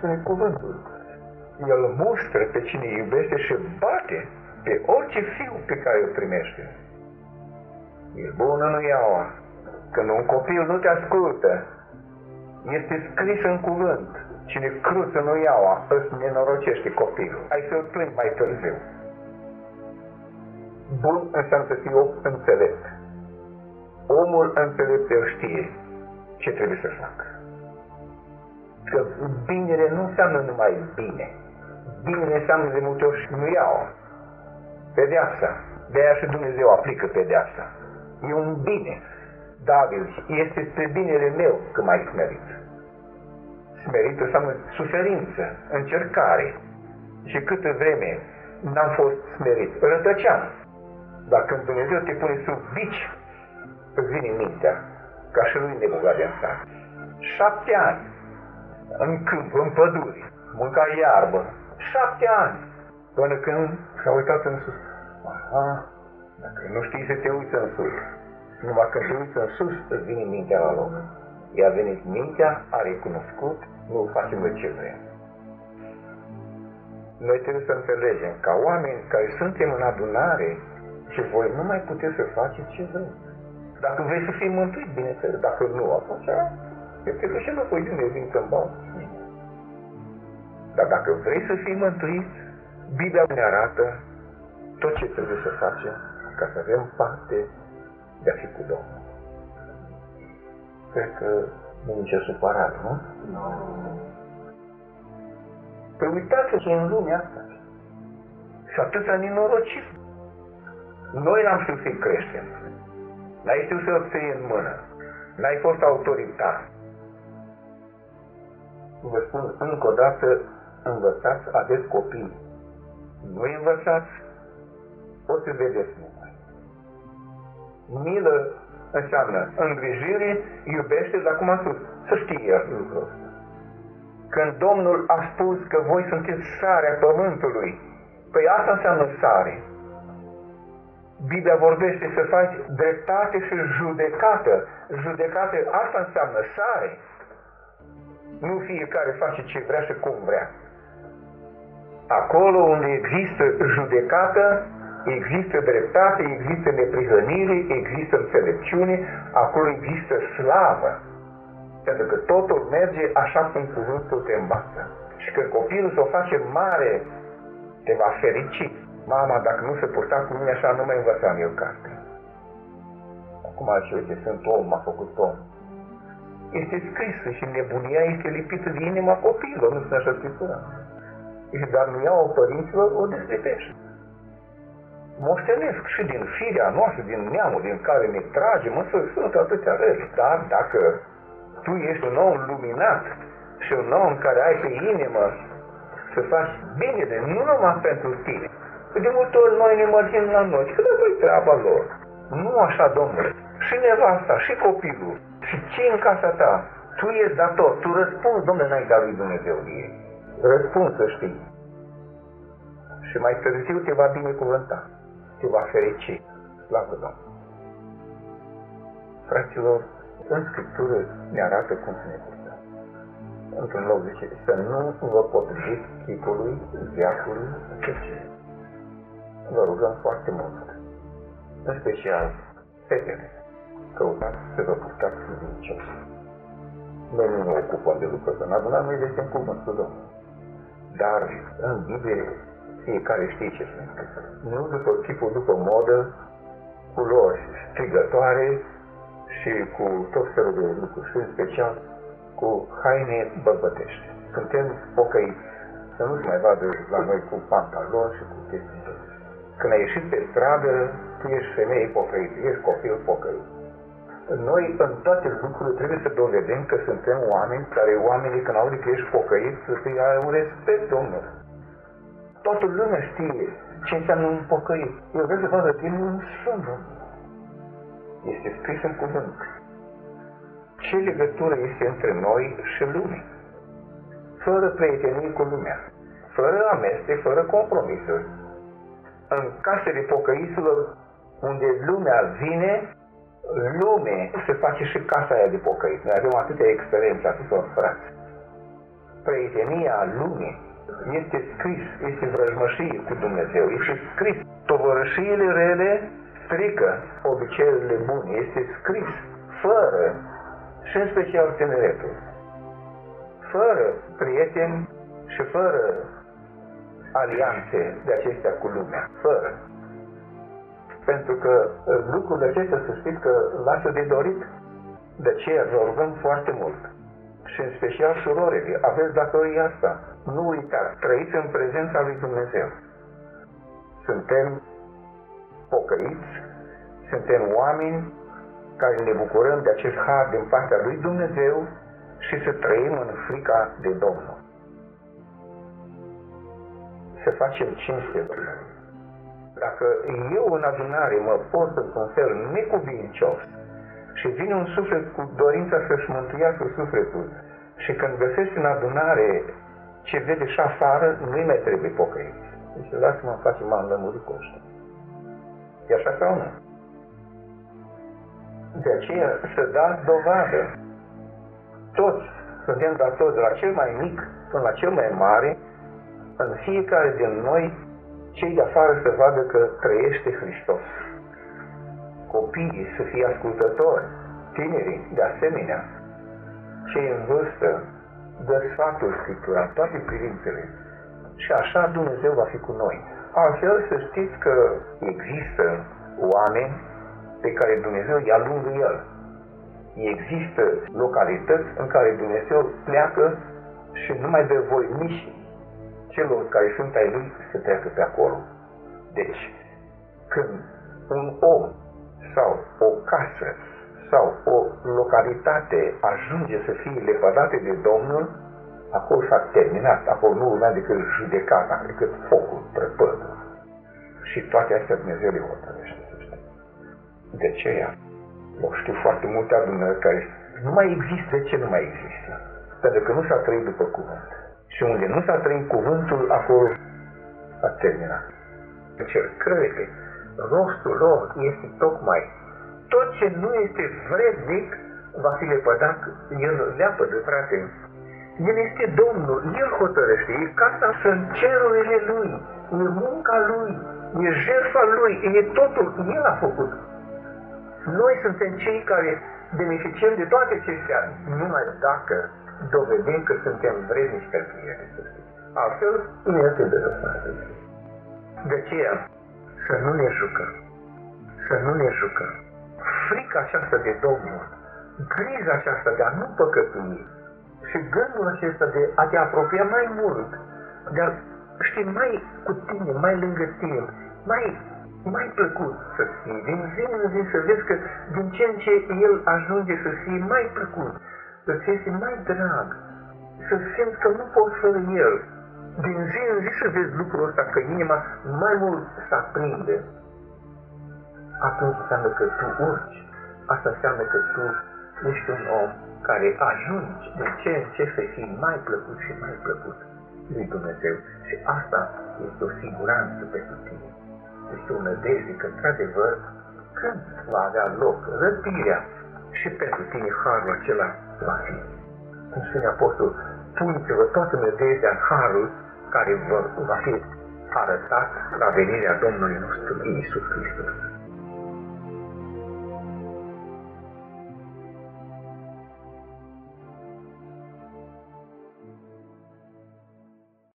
spune cuvântul. El mustră pe cine iubește și bate pe orice fiu pe care îl primește. E bună nu iaua. Când un copil nu te ascultă, este scris în cuvânt. Cine cruță nu iaua, îți nenorocește copilul. Ai să-l plângi mai târziu. Bun înseamnă să fii om înțelept. Omul înțelept el știe ce trebuie să facă. Că binele nu înseamnă numai bine. Bine înseamnă de multe ori nu iau. Pedeapsa. De aia și Dumnezeu aplică pedeapsa. E un bine. David, este spre binele meu că mai smerit. Smerit înseamnă suferință, încercare. Și câtă vreme n-am fost smerit, rătăceam. Dar când Dumnezeu te pune sub bici, îți vine mintea, ca și lui Nebugadeansar. Șapte ani în câmp, în păduri, mânca iarbă, șapte ani, până când s-a uitat în sus. Aha, dacă nu știi să te uiți în sus, numai când te uiți în sus, îți vine mintea la loc. I-a venit mintea, a recunoscut, nu facem noi ce vrem. Noi trebuie să înțelegem, ca oameni care suntem în adunare, și voi nu mai puteți să faceți ce vreți. Dacă vrei să fii mântuit, bineînțeles. Dacă nu, atunci eu te duce înapoi de vin să Dar dacă vrei să fii mântuit, Biblia ne arată tot ce trebuie să facem ca să avem parte de a fi cu Domnul. Cred că nu e nicio supărare, nu? Nu. Păi uitați-vă în lumea asta. Și atâta nenorocit. Noi n-am știut să-i creștem. N-ai știut să-l ții în mână. N-ai fost autoritar. Vă spun încă o dată, învățați, aveți copii. Nu învățați, o să vedeți numai. Milă înseamnă îngrijire, iubește, dar cum am spus, să știe lucrul ăsta. Când Domnul a spus că voi sunteți sarea pământului, păi asta înseamnă sare. Biblia vorbește să faci dreptate și judecată. Judecată, asta înseamnă sare. Nu fiecare face ce vrea și cum vrea. Acolo unde există judecată, există dreptate, există neprihănire, există înțelepciune, acolo există slavă. Pentru că totul merge așa cum cuvântul te învață. Și când copilul să o face mare, te va ferici. Mama, dacă nu se purta cu mine așa, nu mai învățam eu carte. Acum și uite, sunt om, m-a făcut om. Este scris și nebunia este lipită de inima copilului, nu sunt așa scriptura. Dar nu iau părinților, o deslipește. Moștenesc și din firea noastră, din neamul din care ne tragem, însă sunt atâtea rări. Dar dacă tu ești un om luminat și un om care ai pe inimă să faci binele, nu numai pentru tine, Că de multe ori noi ne mărgim la noi, că nu treaba lor. Nu așa, domnule. Și nevasta, și copilul, și ce în casa ta, tu ești dator, tu răspunzi, domnule, înaintea lui Dumnezeu de ei. Răspunzi să știi. Și mai târziu te va binecuvânta, te va ferici. Slavă Domnului! Fraților, în Scriptură ne arată cum să ne purtăm. Într-un loc zice, să nu vă potriviți chipului, viacului, ce vă rugăm foarte mult, în special fetele, căutați să vă purtați credincios. Noi nu ne ocupăm de lucrul ăsta, în adunare noi găsim cuvântul Domnului. Dar în Biblie fiecare știe ce sunt. Nu după chipul, după modă, culori strigătoare și cu tot felul de lucruri și în special cu haine bărbătești. Suntem pocăiți, să nu se mai vadă la noi cu pantaloni și cu chestii când ai ieșit pe stradă, tu ești femeie pocăită, ești copil pocăit. Noi, în toate lucrurile, trebuie să dovedim că suntem oameni care, oamenii, când aud că ești pocăit, să ai un respect, Domnul. Toată lumea știe ce înseamnă un pocăit. Eu vreau să vadă tine un sfânt, Este scris în cuvânt. Ce legătură este între noi și lume? Fără prietenie cu lumea, fără amestec, fără compromisuri, în casele pocăiților, unde lumea vine, lume se face și casa aia de pocăiți. Noi avem atâtea experiențe, atâția frați. prietenia lumii. Este scris, este vrăjmășie cu Dumnezeu, este scris. Tovărășiile rele strică obiceiurile bune, este scris, fără, și în special tineretul, fără prieteni și fără alianțe de acestea cu lumea, fără. Pentru că lucrurile acestea să știți că lasă de dorit, de aceea vă rugăm foarte mult și în special surorile, aveți datoria asta. Nu uitați, trăiți în prezența lui Dumnezeu. Suntem pocăiți, suntem oameni care ne bucurăm de acest har din partea lui Dumnezeu și să trăim în frica de Domnul. Să facem cinste Dacă eu în adunare mă pot într-un fel necuvincios și vine un suflet cu dorința să-și mântuiască sufletul și când găsești în adunare ce vede și afară, nu-i mai trebuie pocăit. Deci lasă-mă în face, m-am lămurit cu ăștia. E așa sau nu? De aceea să dați dovadă. Toți suntem datori de la cel mai mic până la cel mai mare, în fiecare din noi, cei de afară să vadă că trăiește Hristos. Copiii să fie ascultători, tinerii de asemenea, cei în vârstă, dă sfatul Scriptura, toate privințele. Și așa Dumnezeu va fi cu noi. Altfel să știți că există oameni pe care Dumnezeu îi alungă El. Există localități în care Dumnezeu pleacă și nu mai dă voi nici celor care sunt ai Lui să treacă pe acolo. Deci, când un om sau o casă sau o localitate ajunge să fie lepădată de Domnul, acolo s-a terminat, acolo nu urmea decât judecata, decât focul, prăpădul. Și toate astea Dumnezeu le hotărăște, să știi. De aceea, eu știu foarte multe adunări care nu mai există. De ce nu mai există? Pentru că nu s-a trăit după cuvânt. Și unde nu s-a trăit cuvântul, acolo s-a terminat. Încercările, rostul lor este tocmai tot ce nu este vrednic va fi lepădat, el leapădă, frate. El este Domnul, El hotărăște, e casa sunt cerurile Lui, e munca Lui, e jertfa Lui, e totul, El a făcut. Noi suntem cei care beneficiem de toate acestea, numai dacă dovedim că suntem vrednici pentru ele, să știți. Altfel, nu este de lăsat. De aceea, să nu ne jucăm. Să nu ne jucăm frica aceasta de Domnul, griza aceasta de a nu păcătui și gândul acesta de a te apropia mai mult, de a ști mai cu tine, mai lângă tine, mai, mai plăcut să fii, din zi în zi să vezi că din ce în ce El ajunge să fie mai plăcut, să fie mai drag, să simți că nu poți fără El. Din zi în zi să vezi lucrul ăsta, că inima mai mult se aprinde atunci înseamnă că tu urci. Asta înseamnă că tu ești un om care ajungi de ce în ce să fii mai plăcut și mai plăcut lui Dumnezeu. Și asta este o siguranță pentru tine. Este o nădejde că, într-adevăr, când va avea loc răpirea și pentru tine harul acela va fi. Cum spune Apostol, puneți-vă toată nădejdea în harul care vă va fi arătat la venirea Domnului nostru Iisus Hristos.